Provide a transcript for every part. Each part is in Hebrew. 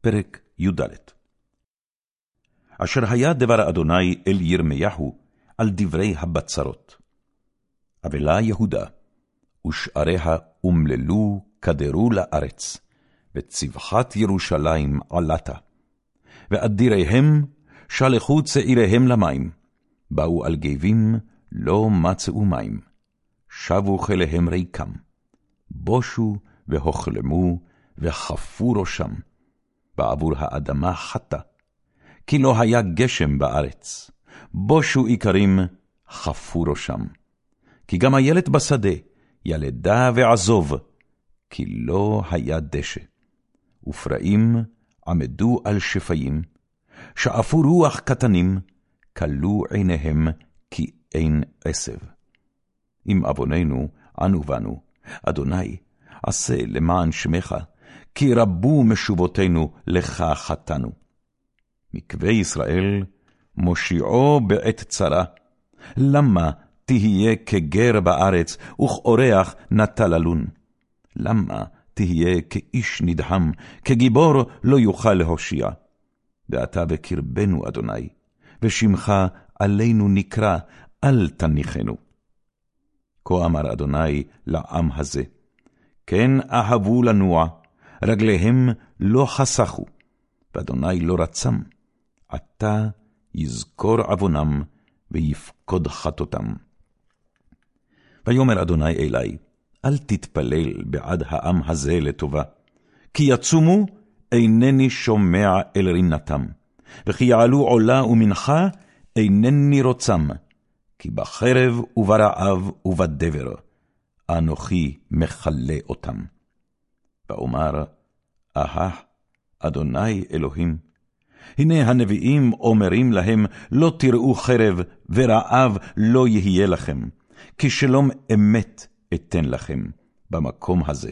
פרק י"ד אשר היה דבר אדוני אל ירמיהו על דברי הבצרות. אבלה יהודה, ושעריה אומללו, קדרו לארץ, וצבחת ירושלים עלתה. ואדיריהם שלחו צעיריהם למים, באו על גיבים, לא מצאו מים, שבו כליהם ריקם, בושו והוחלמו, וחפו ראשם, בעבור האדמה חטא, כי לא היה גשם בארץ, בושו איכרים, חפו ראשם. כי גם הילד בשדה, ילדה ועזוב, כי לא היה דשא. ופרעים עמדו על שפיים, שאפו רוח קטנים, כלו עיניהם, כי אין עשב. אם עווננו, ענו בנו, אדוני, עשה למען שמך, כי רבו משובותינו לך חטאנו. מקווה ישראל, מושיעו בעת צרה, למה תהיה כגר בארץ, וכאורח נטה ללון? למה תהיה כאיש נדהם, כגיבור לא יוכל להושיע? ואתה בקרבנו, אדוני, ושמך עלינו נקרא, אל תניחנו. כה אמר אדוני לעם הזה, כן אהבו לנוע, רגליהם לא חסכו, ואדוני לא רצם, עתה יזכור עוונם, ויפקוד חטאותם. ויאמר אדוני אלי, אל תתפלל בעד העם הזה לטובה, כי יצומו, אינני שומע אל רינתם, וכי יעלו עולה ומנחה, אינני רוצם, כי בחרב וברעב ובדבר, אנוכי מכלה אותם. ואומר, אהה, אדוני אלוהים, הנה הנביאים אומרים להם, לא תראו חרב, ורעב לא יהיה לכם, כי שלום אמת אתן לכם במקום הזה.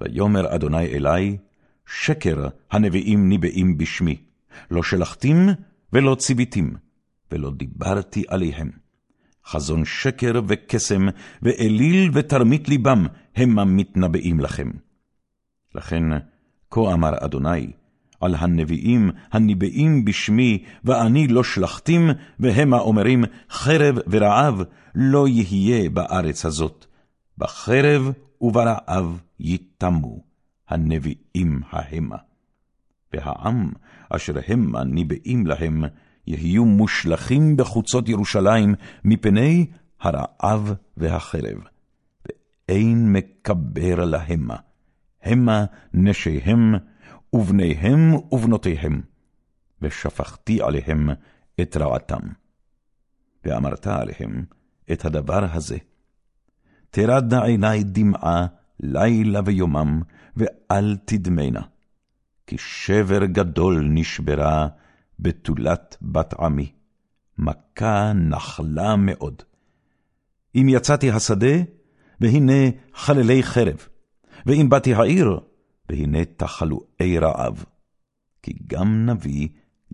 ויאמר אדוני אלי, שקר הנביאים ניבאים בשמי, לא שלחתים ולא ציוויתים, ולא דיברתי עליהם. חזון שקר וקסם, ואליל ותרמית ליבם, המה מתנבאים לכם. לכן, כה אמר אדוני, על הנביאים הניבאים בשמי, ואני לא שלחתים, והמה אומרים, חרב ורעב לא יהיה בארץ הזאת. בחרב וברעב יתמו הנביאים ההמה. והעם אשר המה ניבאים להם, יהיו מושלכים בחוצות ירושלים מפני הרעב והחרב. ואין מקבר להמה, המה נשיהם, ובניהם ובנותיהם, ושפכתי עליהם את רעתם. ואמרת עליהם את הדבר הזה, תרדנה עיני דמעה לילה ויומם, ואל תדמנה, כי שבר גדול נשברה בתולת בת עמי, מכה נחלה מאוד. אם יצאתי השדה, והנה חללי חרב, ואם באתי העיר, והנה תחלואי רעב. כי גם נביא,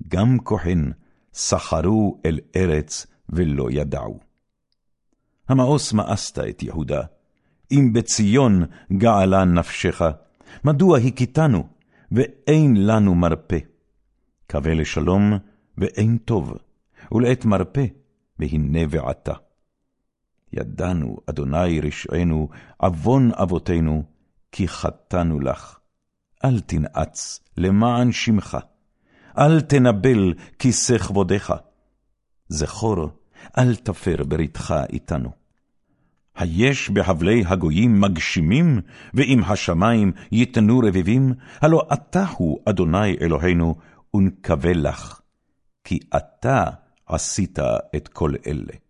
גם כהן, סחרו אל ארץ ולא ידעו. המאוס מאסת את יהודה, אם בציון געלה נפשך, מדוע הכיתנו, ואין לנו מרפא? קווה לשלום, ואין טוב, ולעת מרפא, והנה ועתה. ידענו, אדוני רשענו, עוון אבותינו, כי חטאנו לך. אל תנעץ למען שמך, אל תנבל כיסא כבודך. זכור, אל תפר בריתך איתנו. היש בהבלי הגויים מגשימים, ואם השמים ייתנו רביבים, הלא אתה הוא אדוני אלוהינו, ונקווה לך, כי אתה עשית את כל אלה.